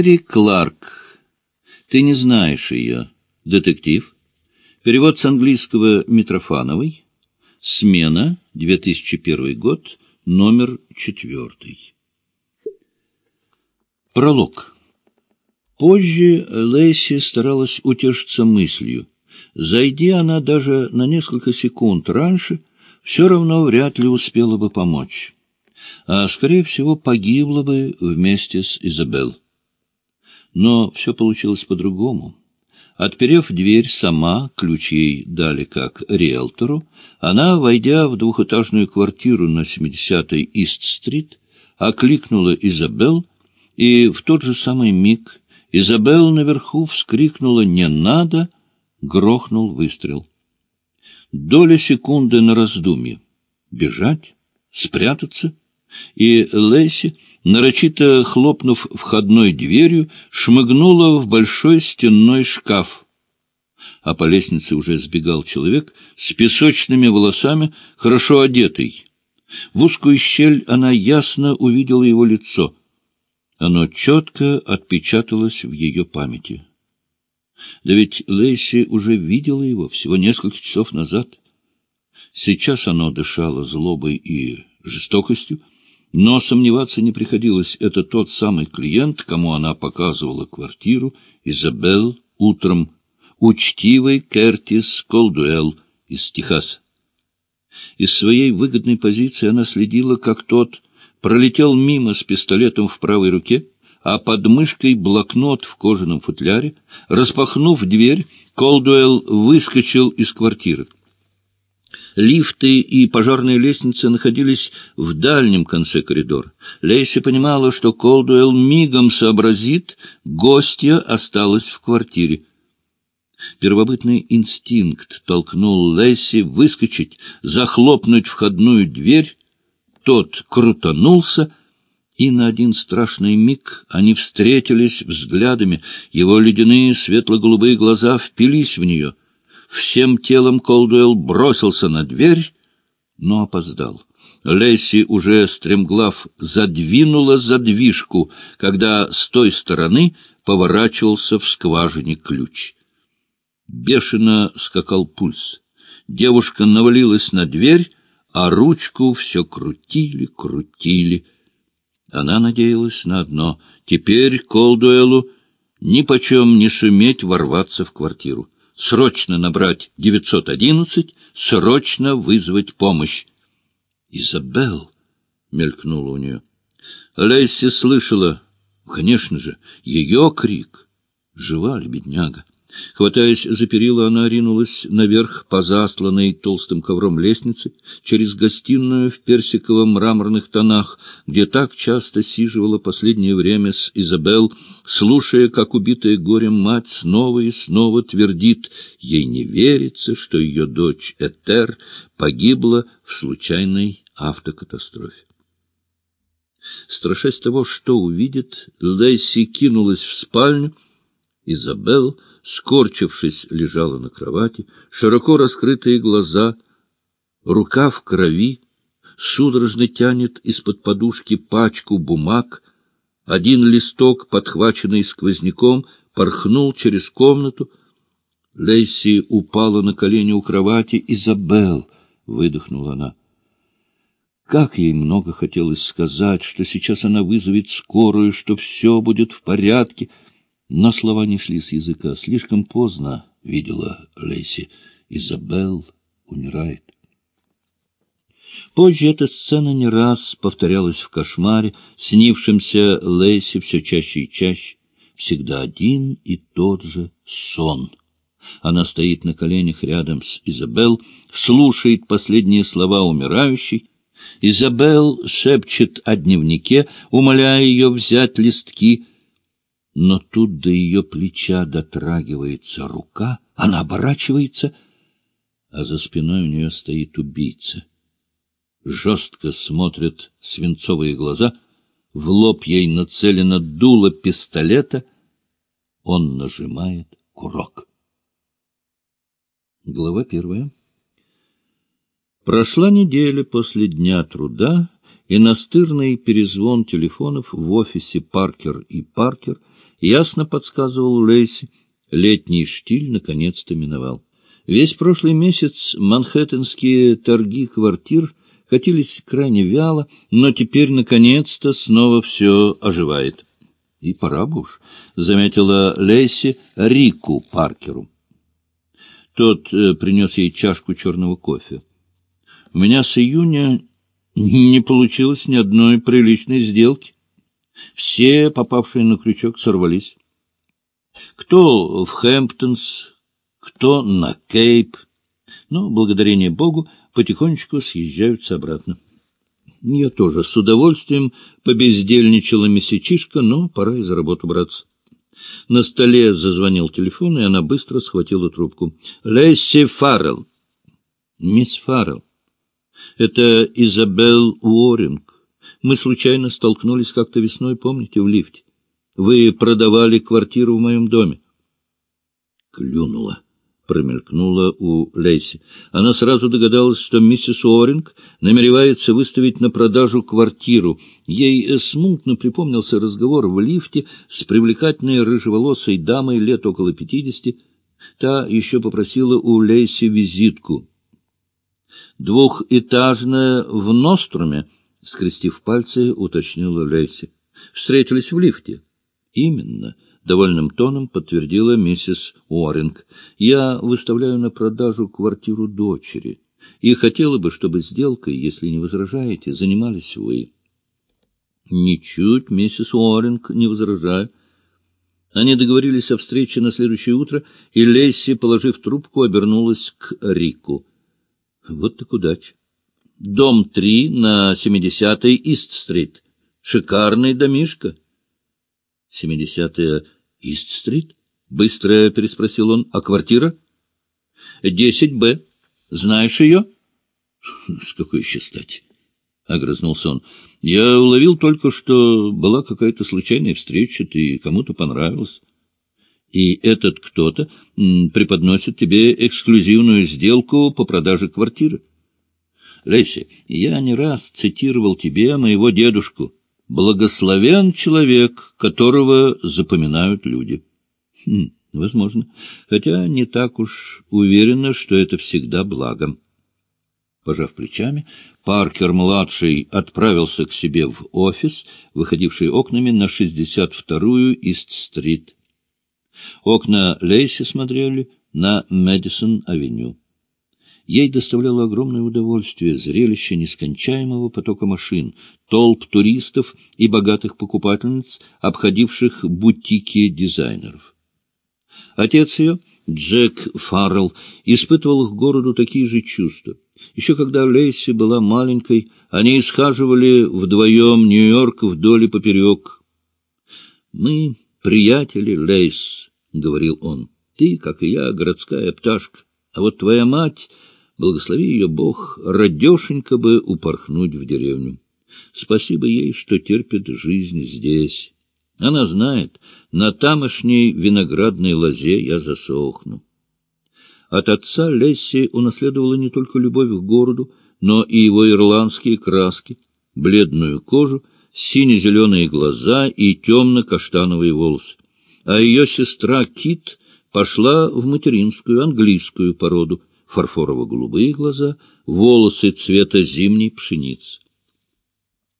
Мэри Кларк. Ты не знаешь ее. Детектив. Перевод с английского Митрофановой. Смена, 2001 год, номер четвертый. Пролог. Позже Лейси старалась утешиться мыслью. Зайди она даже на несколько секунд раньше, все равно вряд ли успела бы помочь. А, скорее всего, погибла бы вместе с Изабелл. Но все получилось по-другому. Отперев дверь сама, ключей дали как риэлтору, она, войдя в двухэтажную квартиру на 70-й Ист-стрит, окликнула Изабелл, и в тот же самый миг Изабелл наверху вскрикнула «Не надо!» грохнул выстрел. Доля секунды на раздумье. Бежать? Спрятаться? И Лэйси, нарочито хлопнув входной дверью, шмыгнула в большой стенной шкаф. А по лестнице уже сбегал человек с песочными волосами, хорошо одетый. В узкую щель она ясно увидела его лицо. Оно четко отпечаталось в ее памяти. Да ведь Лейси уже видела его всего несколько часов назад. Сейчас оно дышало злобой и жестокостью, но сомневаться не приходилось. Это тот самый клиент, кому она показывала квартиру, Изабелл, утром, учтивый Кертис Колдуэлл из Техаса. Из своей выгодной позиции она следила, как тот пролетел мимо с пистолетом в правой руке, а под мышкой блокнот в кожаном футляре. Распахнув дверь, Колдуэлл выскочил из квартиры. Лифты и пожарные лестницы находились в дальнем конце коридора. Лейси понимала, что Колдуэлл мигом сообразит, гостья осталась в квартире. Первобытный инстинкт толкнул Лейси выскочить, захлопнуть входную дверь. Тот крутанулся — и на один страшный миг они встретились взглядами, его ледяные светло-голубые глаза впились в нее. Всем телом Колдуэлл бросился на дверь, но опоздал. Лесси уже стремглав задвинула задвижку, когда с той стороны поворачивался в скважине ключ. Бешено скакал пульс. Девушка навалилась на дверь, а ручку все крутили, крутили — она надеялась на одно — теперь Колдуэлу нипочем не суметь ворваться в квартиру. Срочно набрать 911, срочно вызвать помощь. «Изабелл!» — мелькнула у нее. Лейси слышала, конечно же, ее крик. Жива ли бедняга? Хватаясь за перила, она ринулась наверх по засланной толстым ковром лестнице, через гостиную в персиковом мраморных тонах, где так часто сиживала последнее время с Изабел, слушая, как убитая горем мать снова и снова твердит, ей не верится, что ее дочь Этер погибла в случайной автокатастрофе. Страшась того, что увидит, Лейси кинулась в спальню. Изабелл скорчившись, лежала на кровати, широко раскрытые глаза, рука в крови, судорожно тянет из-под подушки пачку бумаг, один листок, подхваченный сквозняком, порхнул через комнату. Лейси упала на колени у кровати. «Изабелл!» — выдохнула она. Как ей много хотелось сказать, что сейчас она вызовет скорую, что все будет в порядке — но слова не шли с языка. Слишком поздно видела Лейси. Изабелл умирает. Позже эта сцена не раз повторялась в кошмаре, снившемся Лейси все чаще и чаще. Всегда один и тот же сон. Она стоит на коленях рядом с Изабелл, слушает последние слова умирающей. Изабелл шепчет о дневнике, умоляя ее взять листки — но тут до ее плеча дотрагивается рука, она оборачивается, а за спиной у нее стоит убийца. Жестко смотрят свинцовые глаза, в лоб ей нацелено дуло пистолета, он нажимает курок. Глава первая. Прошла неделя после дня труда, и настырный перезвон телефонов в офисе «Паркер и Паркер» ясно подсказывал Лейси. Летний штиль наконец-то миновал. Весь прошлый месяц манхэттенские торги квартир катились крайне вяло, но теперь, наконец-то, снова все оживает. И пора бы уж, — заметила Лейси Рику Паркеру. Тот э, принес ей чашку черного кофе. У меня с июня не получилось ни одной приличной сделки. Все, попавшие на крючок, сорвались. Кто в Хэмптонс, кто на Кейп. Но, благодарение Богу, потихонечку съезжаются обратно. Я тоже с удовольствием побездельничала месячишка, но пора и за работу браться. На столе зазвонил телефон, и она быстро схватила трубку. — Лесси Фаррелл. — Мисс Фаррелл. Это Изабелл Уоринг. Мы случайно столкнулись как-то весной, помните, в лифте? Вы продавали квартиру в моем доме. Клюнула промелькнула у Лейси. Она сразу догадалась, что миссис Уоринг намеревается выставить на продажу квартиру. Ей смутно припомнился разговор в лифте с привлекательной рыжеволосой дамой лет около пятидесяти. Та еще попросила у Лейси визитку. «Двухэтажная в Ноструме», — скрестив пальцы, уточнила Лейси. «Встретились в лифте». «Именно». — довольным тоном подтвердила миссис Уорринг. — Я выставляю на продажу квартиру дочери и хотела бы, чтобы сделкой, если не возражаете, занимались вы. — Ничуть, миссис Уорринг, не возражаю. Они договорились о встрече на следующее утро, и Лесси, положив трубку, обернулась к Рику. — Вот так удача. Дом 3 на 70-й Ист-стрит. Шикарный домишко. Семидесятая Ист-стрит? Быстро переспросил он. А квартира? Десять Б. Знаешь ее? С какой еще стати? Огрызнулся он. Я уловил только, что была какая-то случайная встреча, ты кому-то понравился. И этот кто-то преподносит тебе эксклюзивную сделку по продаже квартиры. Леси, я не раз цитировал тебе моего дедушку — Благословен человек, которого запоминают люди. Хм, возможно, хотя не так уж уверена, что это всегда благо. Пожав плечами, Паркер-младший отправился к себе в офис, выходивший окнами на 62-ю Ист-стрит. Окна Лейси смотрели на Мэдисон-авеню. Ей доставляло огромное удовольствие зрелище нескончаемого потока машин, толп туристов и богатых покупательниц, обходивших бутики дизайнеров. Отец ее, Джек Фаррелл, испытывал к городу такие же чувства. Еще когда Лейси была маленькой, они исхаживали вдвоем Нью-Йорк вдоль и поперек. «Мы приятели, Лейс», — говорил он, — «ты, как и я, городская пташка, а вот твоя мать...» Благослови ее Бог, радешенько бы упорхнуть в деревню. Спасибо ей, что терпит жизнь здесь. Она знает, на тамошней виноградной лозе я засохну. От отца Лесси унаследовала не только любовь к городу, но и его ирландские краски, бледную кожу, сине-зеленые глаза и темно-каштановые волосы. А ее сестра Кит пошла в материнскую английскую породу — фарфорово-голубые глаза, волосы цвета зимней пшеницы.